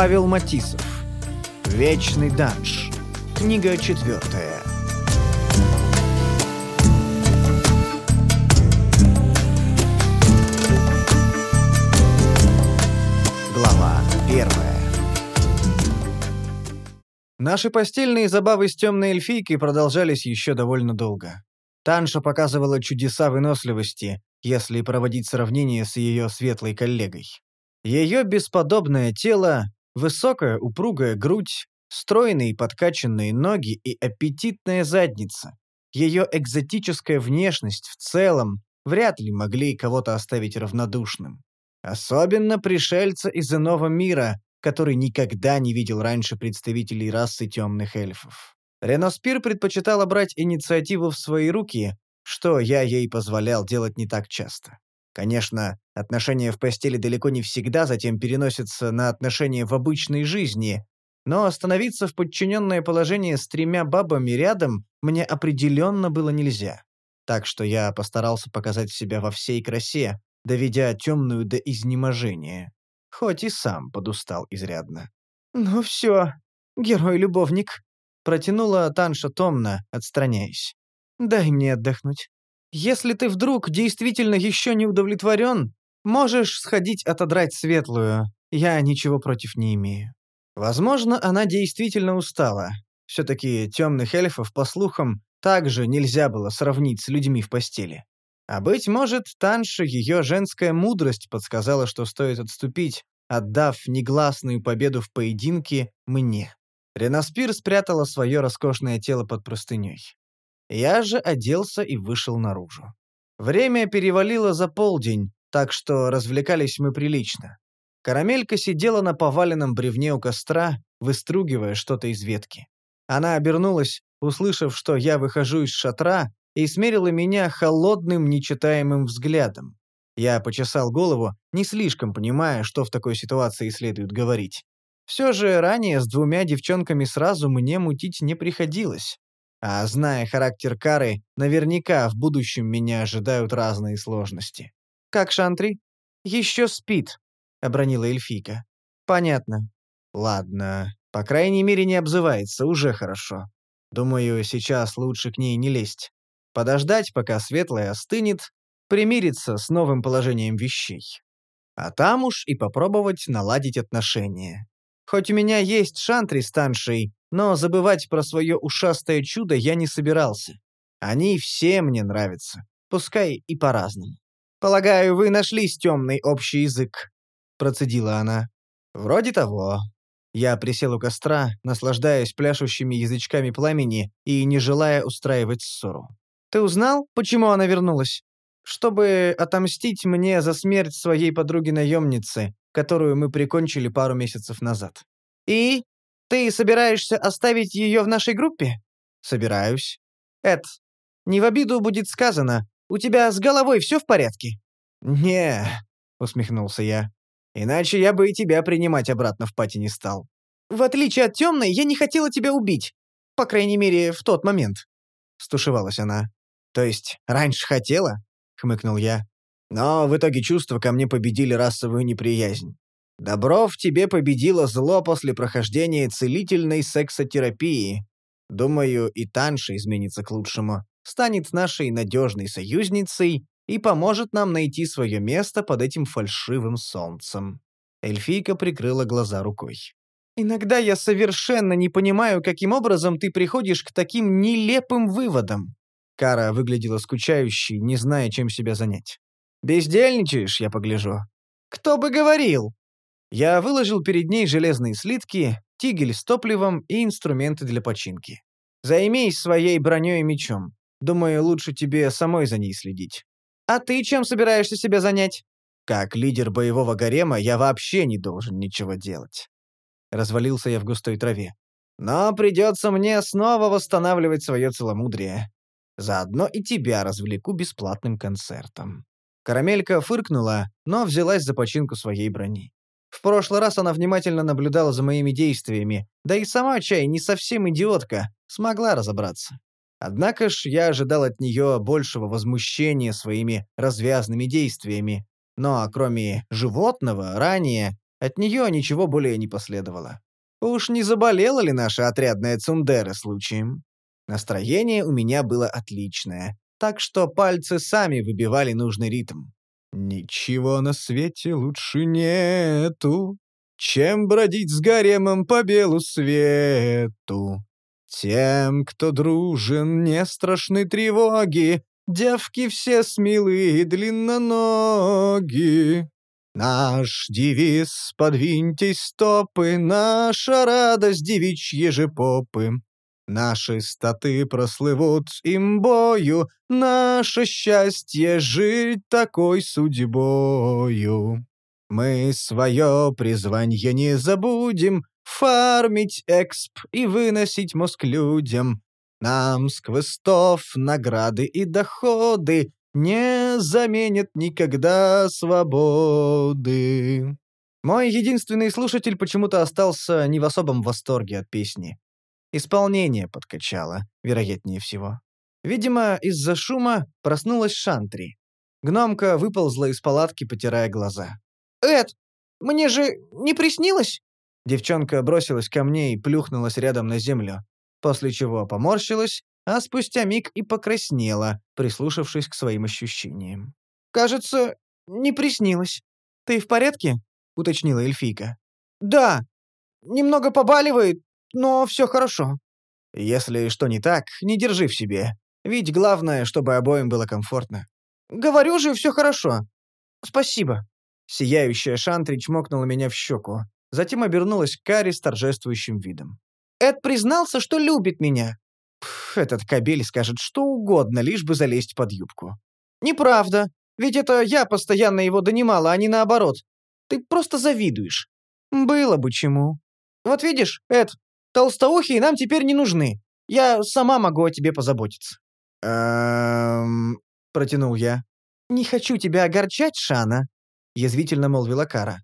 Павел Матисов. Вечный данж. Книга четвертая. Глава первая. Наши постельные забавы с темной эльфийкой продолжались еще довольно долго. Танша показывала чудеса выносливости, если проводить сравнение с ее светлой коллегой. Ее бесподобное тело, высокая упругая грудь, стройные подкачанные ноги и аппетитная задница. Ее экзотическая внешность в целом вряд ли могли кого-то оставить равнодушным. Особенно пришельца из иного мира, который никогда не видел раньше представителей расы темных эльфов. Реноспир предпочитала брать инициативу в свои руки, что я ей позволял делать не так часто. Конечно, отношения в постели далеко не всегда затем переносятся на отношения в обычной жизни, но остановиться в подчиненное положение с тремя бабами рядом мне определенно было нельзя. Так что я постарался показать себя во всей красе, доведя темную до изнеможения. Хоть и сам подустал изрядно. «Ну все, герой-любовник», — протянула Танша томно, отстраняясь. «Дай мне отдохнуть. Если ты вдруг действительно еще не удовлетворен, можешь сходить отодрать светлую. Я ничего против не имею». Возможно, она действительно устала. Все-таки темных эльфов, по слухам, также нельзя было сравнить с людьми в постели. А быть может, Танше ее женская мудрость подсказала, что стоит отступить, отдав негласную победу в поединке мне. Ренаспир спрятала свое роскошное тело под простыней. Я же оделся и вышел наружу. Время перевалило за полдень, так что развлекались мы прилично. Карамелька сидела на поваленном бревне у костра, выстругивая что-то из ветки. Она обернулась, услышав, что я выхожу из шатра, и смерила меня холодным, нечитаемым взглядом. Я почесал голову, не слишком понимая, что в такой ситуации следует говорить. Все же ранее с двумя девчонками сразу мне мутить не приходилось. А зная характер Кары, наверняка в будущем меня ожидают разные сложности. «Как Шантри?» «Еще спит», — обронила эльфийка. «Понятно». «Ладно. По крайней мере, не обзывается, уже хорошо. Думаю, сейчас лучше к ней не лезть. Подождать, пока светлая остынет, примириться с новым положением вещей. А там уж и попробовать наладить отношения. Хоть у меня есть Шантри с Таншей, но забывать про свое ушастое чудо я не собирался. Они все мне нравятся, пускай и по-разному. «Полагаю, вы нашли темный общий язык», — процедила она. «Вроде того». Я присел у костра, наслаждаясь пляшущими язычками пламени и не желая устраивать ссору. «Ты узнал, почему она вернулась?» «Чтобы отомстить мне за смерть своей подруги-наемницы, которую мы прикончили пару месяцев назад». «И?» Ты собираешься оставить ее в нашей группе? Собираюсь. Эд, не в обиду будет сказано. У тебя с головой все в порядке? Не, усмехнулся я. Иначе я бы и тебя принимать обратно в пати не стал. В отличие от темной, я не хотела тебя убить. По крайней мере, в тот момент. Стушевалась она. То есть, раньше хотела? Хмыкнул я. Но в итоге чувства ко мне победили расовую неприязнь. Добро в тебе победило зло после прохождения целительной сексотерапии. Думаю, и Танша изменится к лучшему, станет нашей надежной союзницей и поможет нам найти свое место под этим фальшивым солнцем». Эльфийка прикрыла глаза рукой. «Иногда я совершенно не понимаю, каким образом ты приходишь к таким нелепым выводам». Кара выглядела скучающей, не зная, чем себя занять. «Бездельничаешь, я погляжу». «Кто бы говорил!» Я выложил перед ней железные слитки, тигель с топливом и инструменты для починки. Займись своей броней и мечом. Думаю, лучше тебе самой за ней следить. А ты чем собираешься себя занять? Как лидер боевого гарема я вообще не должен ничего делать. Развалился я в густой траве. Но придется мне снова восстанавливать свое целомудрие. Заодно и тебя развлеку бесплатным концертом. Карамелька фыркнула, но взялась за починку своей брони. В прошлый раз она внимательно наблюдала за моими действиями, да и сама Чай не совсем идиотка, смогла разобраться. Однако ж я ожидал от нее большего возмущения своими развязными действиями. Но кроме животного, ранее От нее ничего более не последовало. Уж не заболела ли наша отрядная Цундера случаем? Настроение у меня было отличное, так что пальцы сами выбивали нужный ритм. «Ничего на свете лучше нету, чем бродить с гаремом по белу свету. Тем, кто дружен, не страшны тревоги, девки все смелые длинноноги. Наш девиз «Подвиньтесь стопы», наша радость девичьи же попы. Наши статы прослывут имбою, наше счастье жить такой судьбою. Мы свое призвание не забудем, фармить эксп и выносить мозг людям. Нам с квестов награды и доходы не заменят никогда свободы. Мой единственный слушатель почему-то остался не в особом восторге от песни. Исполнение подкачало, вероятнее всего. Видимо, из-за шума проснулась Шантри. Гномка выползла из палатки, потирая глаза. «Эд, мне же не приснилось?» Девчонка бросилась ко мне и плюхнулась рядом на землю, после чего поморщилась, а спустя миг и покраснела, прислушавшись к своим ощущениям. «Кажется, не приснилось. Ты в порядке?» — уточнила эльфийка. «Да. Немного побаливает, но все хорошо». «Если что не так, не держи в себе. Ведь главное, чтобы обоим было комфортно». «Говорю же, все хорошо. Спасибо». Сияющая Шантри чмокнула меня в щеку, затем обернулась к Кари с торжествующим видом. «Эд признался, что любит меня». Пф, этот кобель скажет что угодно, лишь бы залезть под юбку. «Неправда. Ведь это я постоянно его донимала, а не наоборот. Ты просто завидуешь». «Было бы чему». «Вот видишь, Эд, Толстоухие нам теперь не нужны. Я сама могу о тебе позаботиться». «Эм...» — протянул я. «Не хочу тебя огорчать, Шана», — язвительно молвила Кара.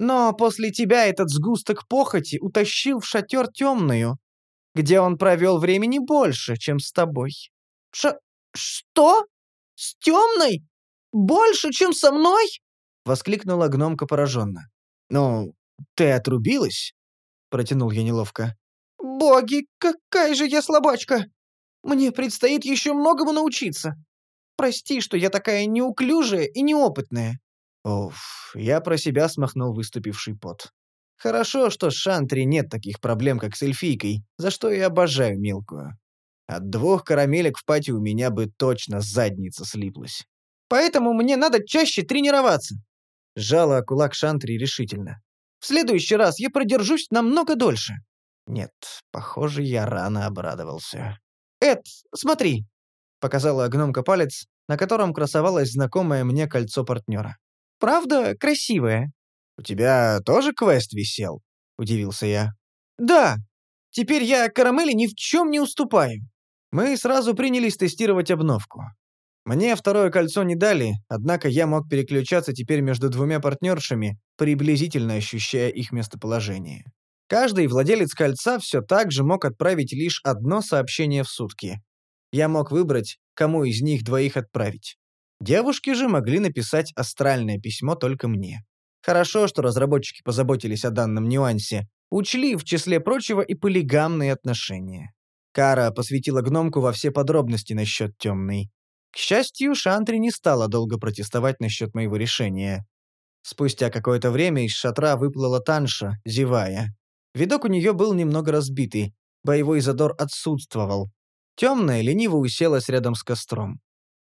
«Но после тебя этот сгусток похоти утащил в шатер темную, где он провел времени больше, чем с тобой». «Ш... что? С темной? Больше, чем со мной?» — воскликнула гномка пораженно. «Ну, ты отрубилась?» — протянул я неловко. «Боги, какая же я слабачка! Мне предстоит еще многому научиться. Прости, что я такая неуклюжая и неопытная». Уф, я про себя смахнул выступивший пот. Хорошо, что с Шантри нет таких проблем, как с эльфийкой, за что я обожаю мелкую. От двух карамелек в пати у меня бы точно задница слиплась. Поэтому мне надо чаще тренироваться. Сжала кулак Шантри решительно. В следующий раз я продержусь намного дольше. Нет, похоже, я рано обрадовался. «Эд, смотри!» — показала гномка палец, на котором красовалось знакомое мне кольцо партнера. «Правда красивое?» «У тебя тоже квест висел?» — удивился я. «Да. Теперь я карамели ни в чем не уступаю». Мы сразу принялись тестировать обновку. Мне второе кольцо не дали, однако я мог переключаться теперь между двумя партнершами, приблизительно ощущая их местоположение. Каждый владелец кольца все так же мог отправить лишь одно сообщение в сутки. Я мог выбрать, кому из них двоих отправить. Девушки же могли написать астральное письмо только мне. Хорошо, что разработчики позаботились о данном нюансе, учли, в числе прочего, и полигамные отношения. Кара посвятила гномку во все подробности насчет темной. К счастью, Шантри не стала долго протестовать насчет моего решения. Спустя какое-то время из шатра выплыла Танша, зевая. Видок у нее был немного разбитый, боевой задор отсутствовал. Темная лениво уселась рядом с костром.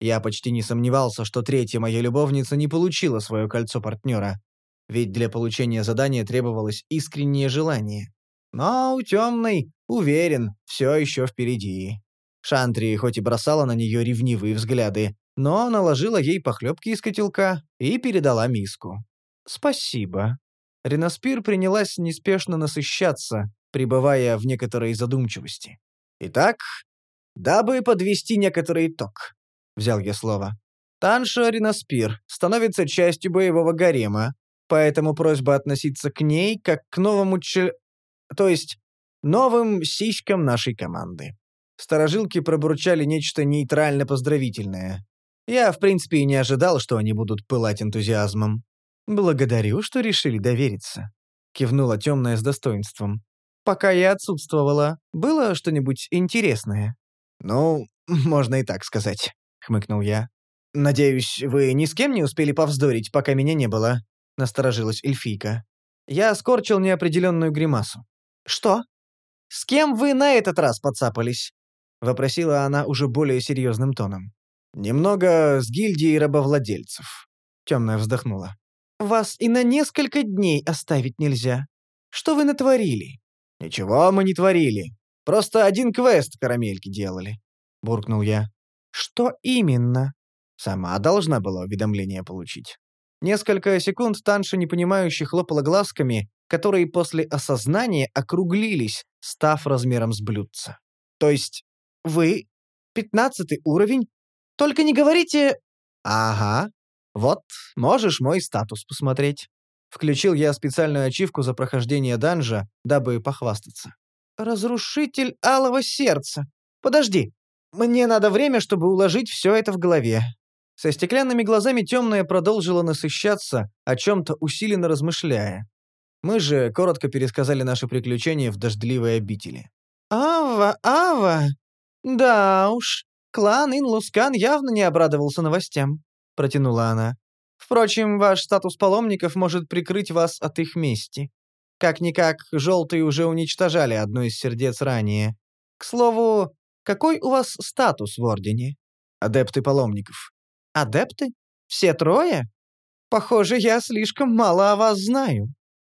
Я почти не сомневался, что третья моя любовница не получила свое кольцо партнера, ведь для получения задания требовалось искреннее желание. Но у темной, уверен, все еще впереди. Шантри хоть и бросала на нее ревнивые взгляды, но наложила ей похлебки из котелка и передала миску. «Спасибо», Реноспир принялась неспешно насыщаться, пребывая в некоторой задумчивости. «Итак, дабы подвести некоторый итог», — взял я слово. «Танша Реноспир становится частью боевого гарема, поэтому просьба относиться к ней как к новому чел... то есть новым сиськам нашей команды». Сторожилки пробурчали нечто нейтрально-поздравительное. Я, в принципе, и не ожидал, что они будут пылать энтузиазмом. «Благодарю, что решили довериться», — кивнула темная с достоинством. «Пока я отсутствовала, было что-нибудь интересное?» «Ну, можно и так сказать», — хмыкнул я. «Надеюсь, вы ни с кем не успели повздорить, пока меня не было?» — насторожилась эльфийка. Я скорчил неопределенную гримасу. «Что? С кем вы на этот раз подцапались?» — вопросила она уже более серьезным тоном. «Немного с гильдией рабовладельцев», — темная вздохнула. «Вас и на несколько дней оставить нельзя. Что вы натворили?» «Ничего мы не творили. Просто один квест карамельки делали», — буркнул я. «Что именно?» Сама должна была уведомление получить. Несколько секунд Танша непонимающе хлопала глазками, которые после осознания округлились, став размером с блюдца. «То есть вы пятнадцатый уровень? Только не говорите...» «Ага. Вот, можешь мой статус посмотреть». Включил я специальную ачивку за прохождение данжа, дабы похвастаться. «Разрушитель алого сердца. Подожди. Мне надо время, чтобы уложить все это в голове. Со стеклянными глазами темная продолжила насыщаться, о чем-то усиленно размышляя. Мы же коротко пересказали наши приключения в дождливой обители. «Ава, Ава! Да уж, клан Инлускан явно не обрадовался новостям», — протянула она. «Впрочем, ваш статус паломников может прикрыть вас от их мести. Как-никак, желтые уже уничтожали одно из сердец ранее. К слову, какой у вас статус в Ордене?» «Адепты паломников», Адепты? Все трое? Похоже, я слишком мало о вас знаю.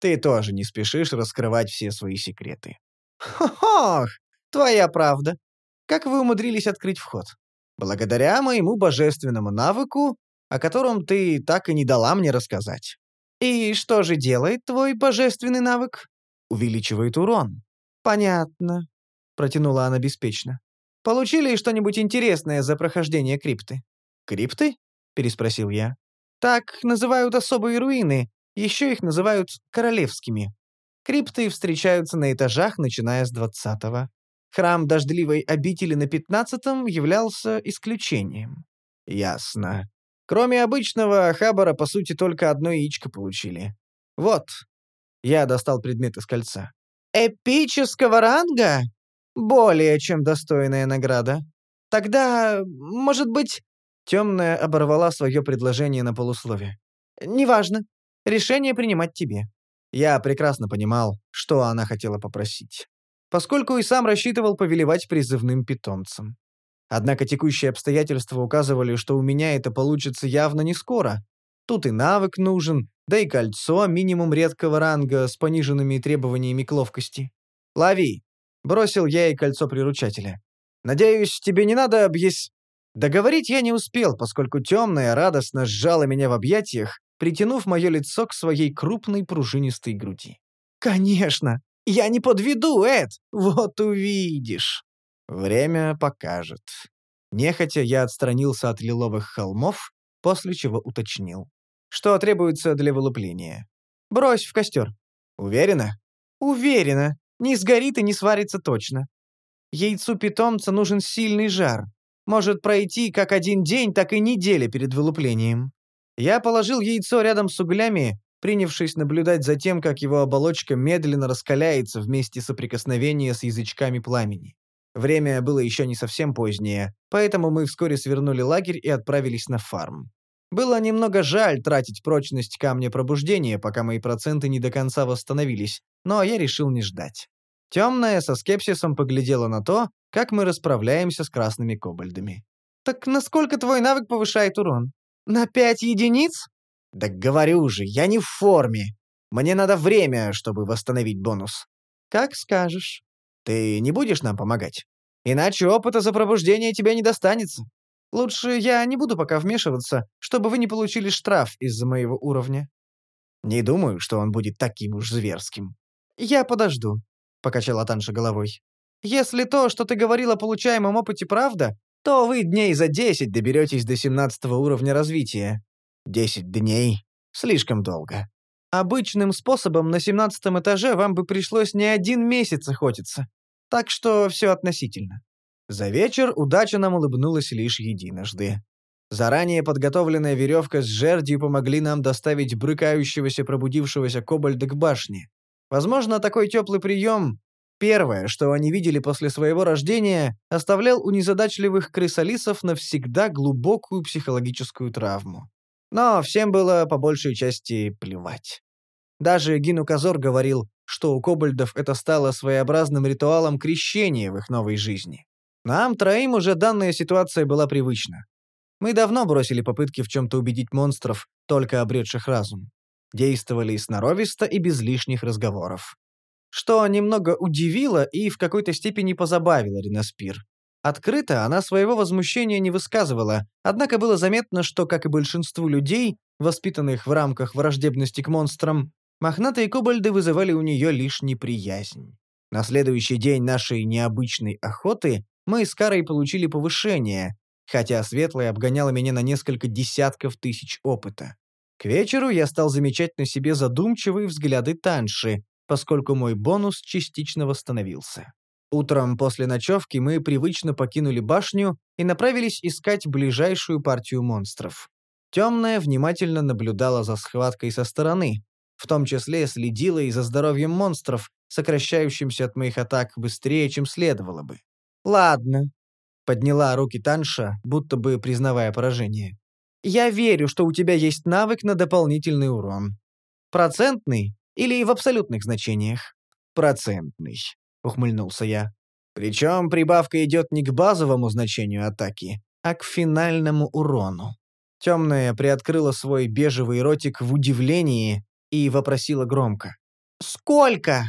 Ты тоже не спешишь раскрывать все свои секреты. Хо-хох! Твоя правда. Как вы умудрились открыть вход? Благодаря моему божественному навыку, о котором ты так и не дала мне рассказать. И что же делает твой божественный навык? Увеличивает урон. Понятно, протянула она беспечно. Получили что-нибудь интересное за прохождение крипты? «Крипты?» — переспросил я. «Так называют особые руины, еще их называют королевскими. Крипты встречаются на этажах, начиная с двадцатого. Храм дождливой обители на пятнадцатом являлся исключением». «Ясно. Кроме обычного, Хабара, по сути, только одно яичко получили. Вот». Я достал предмет из кольца. «Эпического ранга? Более чем достойная награда. Тогда, может быть, Темная оборвала свое предложение на полуслове. «Неважно. Решение принимать тебе». Я прекрасно понимал, что она хотела попросить. Поскольку и сам рассчитывал повелевать призывным питомцем. Однако текущие обстоятельства указывали, что у меня это получится явно не скоро. Тут и навык нужен, да и кольцо минимум редкого ранга с пониженными требованиями к ловкости. «Лови!» — бросил я и кольцо приручателя. «Надеюсь, тебе не надо объяс...» Договорить я не успел, поскольку темная радостно сжала меня в объятиях, притянув мое лицо к своей крупной пружинистой груди. «Конечно! Я не подведу, Эд! Вот увидишь!» Время покажет. Нехотя я отстранился от лиловых холмов, после чего уточнил. Что требуется для вылупления? Брось в костер. Уверена? Уверена. Не сгорит и не сварится точно. Яйцу питомца нужен сильный жар, может пройти как один день, так и неделя перед вылуплением. Я положил яйцо рядом с углями, принявшись наблюдать за тем, как его оболочка медленно раскаляется вместе соприкосновения с язычками пламени. Время было еще не совсем позднее, поэтому мы вскоре свернули лагерь и отправились на фарм. Было немного жаль тратить прочность камня пробуждения, пока мои проценты не до конца восстановились, но я решил не ждать. Темная со скепсисом поглядела на то, как мы расправляемся с красными кобальдами. «Так насколько твой навык повышает урон? На пять единиц?» «Да говорю же, я не в форме. Мне надо время, чтобы восстановить бонус». «Как скажешь». «Ты не будешь нам помогать? Иначе опыта за пробуждение тебе не достанется. Лучше я не буду пока вмешиваться, чтобы вы не получили штраф из-за моего уровня». «Не думаю, что он будет таким уж зверским». «Я подожду. — покачала Танша головой. «Если то, что ты говорил о получаемом опыте, правда, то вы дней за десять доберетесь до семнадцатого уровня развития. Десять дней? Слишком долго. Обычным способом на семнадцатом этаже вам бы пришлось не один месяц охотиться. Так что все относительно». За вечер удача нам улыбнулась лишь единожды. Заранее подготовленная веревка с жердью помогли нам доставить брыкающегося пробудившегося кобальда к башне. Возможно, такой теплый прием, первое, что они видели после своего рождения, оставлял у незадачливых крысолисов навсегда глубокую психологическую травму. Но всем было по большей части плевать. Даже Гину Казор говорил, что у кобальдов это стало своеобразным ритуалом крещения в их новой жизни. Нам троим уже данная ситуация была привычна. Мы давно бросили попытки в чем-то убедить монстров, только обретших разум. Действовали сноровисто и без лишних разговоров. Что немного удивило и в какой-то степени позабавило Ренаспир. Открыто она своего возмущения не высказывала, однако было заметно, что, как и большинству людей, воспитанных в рамках враждебности к монстрам, мохнатые кобальды вызывали у нее лишь неприязнь. На следующий день нашей необычной охоты мы с Карой получили повышение, хотя Светлая обгоняла меня на несколько десятков тысяч опыта. К вечеру я стал замечать на себе задумчивые взгляды Танши, поскольку мой бонус частично восстановился. Утром после ночевки мы привычно покинули башню и направились искать ближайшую партию монстров. Темная внимательно наблюдала за схваткой со стороны, в том числе следила и за здоровьем монстров, сокращающимся от моих атак быстрее, чем следовало бы. «Ладно», — подняла руки Танша, будто бы признавая поражение. «Я верю, что у тебя есть навык на дополнительный урон. Процентный или в абсолютных значениях?» «Процентный», — ухмыльнулся я. «Причем прибавка идет не к базовому значению атаки, а к финальному урону». Темная приоткрыла свой бежевый ротик в удивлении и вопросила громко. «Сколько?»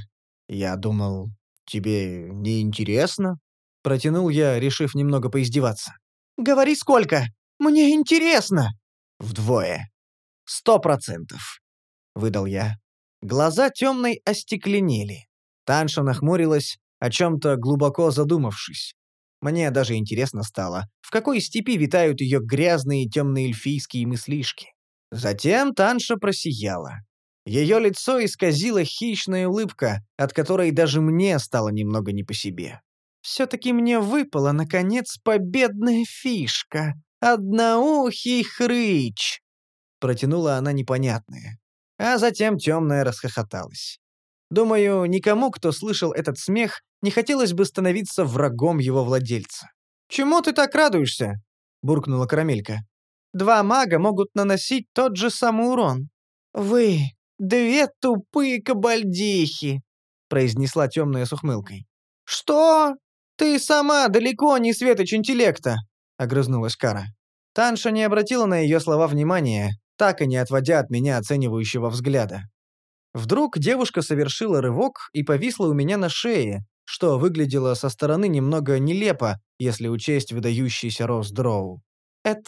Я думал, «Тебе не интересно?» Протянул я, решив немного поиздеваться. «Говори сколько! Мне интересно!» «Вдвое. Сто процентов», — выдал я. Глаза темной остекленели. Танша нахмурилась, о чем-то глубоко задумавшись. Мне даже интересно стало, в какой степи витают ее грязные темные эльфийские мыслишки. Затем Танша просияла. Ее лицо исказила хищная улыбка, от которой даже мне стало немного не по себе. Все-таки мне выпала, наконец, победная фишка. Одноухий хрыч!» Протянула она непонятное. А затем темная расхохоталась. Думаю, никому, кто слышал этот смех, не хотелось бы становиться врагом его владельца. «Чему ты так радуешься?» — буркнула Карамелька. «Два мага могут наносить тот же самый урон». «Вы, две тупые кабальдихи!» — произнесла темная с ухмылкой. «Что?» «Ты сама далеко не светоч интеллекта», — огрызнулась Кара. Танша не обратила на ее слова внимания, так и не отводя от меня оценивающего взгляда. Вдруг девушка совершила рывок и повисла у меня на шее, что выглядело со стороны немного нелепо, если учесть выдающийся рост дроу. «Эд,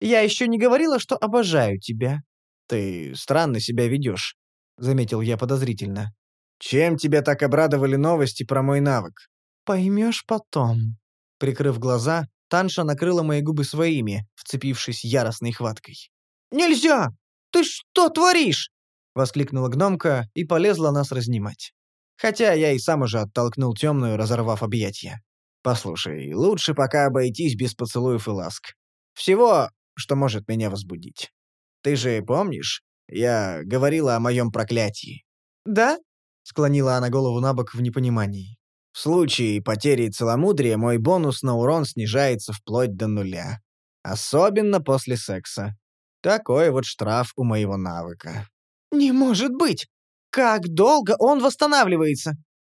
я еще не говорила, что обожаю тебя». «Ты странно себя ведешь», — заметил я подозрительно. «Чем тебя так обрадовали новости про мой навык?» «Поймешь потом». Прикрыв глаза, Танша накрыла мои губы своими, вцепившись яростной хваткой. «Нельзя! Ты что творишь?» — воскликнула гномка и полезла нас разнимать. Хотя я и сам уже оттолкнул темную, разорвав объятия. «Послушай, лучше пока обойтись без поцелуев и ласк. Всего, что может меня возбудить. Ты же помнишь, я говорила о моем проклятии?» «Да?» — склонила она голову на бок в непонимании. В случае потери целомудрия мой бонус на урон снижается вплоть до нуля. Особенно после секса. Такой вот штраф у моего навыка. «Не может быть! Как долго он восстанавливается?»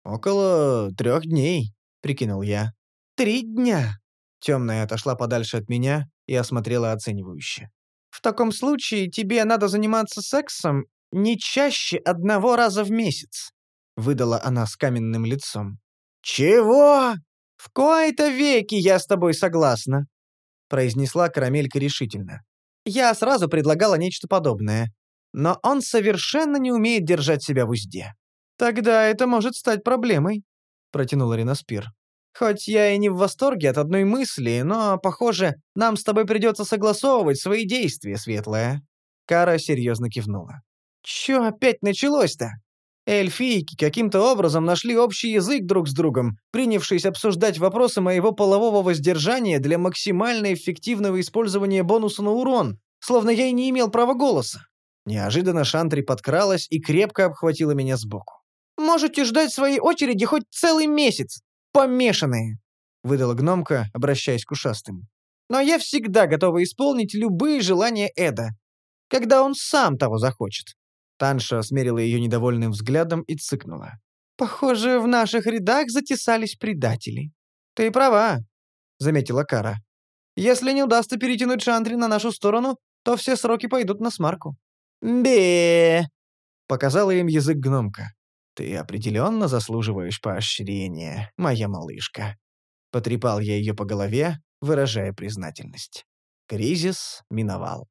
«Около трех дней», — прикинул я. «Три дня». Темная отошла подальше от меня и осмотрела оценивающе. «В таком случае тебе надо заниматься сексом не чаще одного раза в месяц», — выдала она с каменным лицом. «Чего? В кои-то веки я с тобой согласна», — произнесла Карамелька решительно. Я сразу предлагала нечто подобное. Но он совершенно не умеет держать себя в узде. «Тогда это может стать проблемой», — протянула Риноспир. «Хоть я и не в восторге от одной мысли, но, похоже, нам с тобой придется согласовывать свои действия, Светлая». Кара серьезно кивнула. «Чё опять началось-то?» Эльфийки каким-то образом нашли общий язык друг с другом, принявшись обсуждать вопросы моего полового воздержания для максимально эффективного использования бонуса на урон, словно я и не имел права голоса. Неожиданно Шантри подкралась и крепко обхватила меня сбоку. «Можете ждать своей очереди хоть целый месяц, помешанные!» — выдала гномка, обращаясь к ушастым. «Но я всегда готова исполнить любые желания Эда, когда он сам того захочет». Танша смерила ее недовольным взглядом и цыкнула. «Похоже, в наших рядах затесались предатели». «Ты права», — заметила Кара. «Если не удастся перетянуть Шантри на нашу сторону, то все сроки пойдут на смарку». «Бе!» — показала им язык гномка. «Ты определенно заслуживаешь поощрения, моя малышка». Потрепал я ее по голове, выражая признательность. Кризис миновал.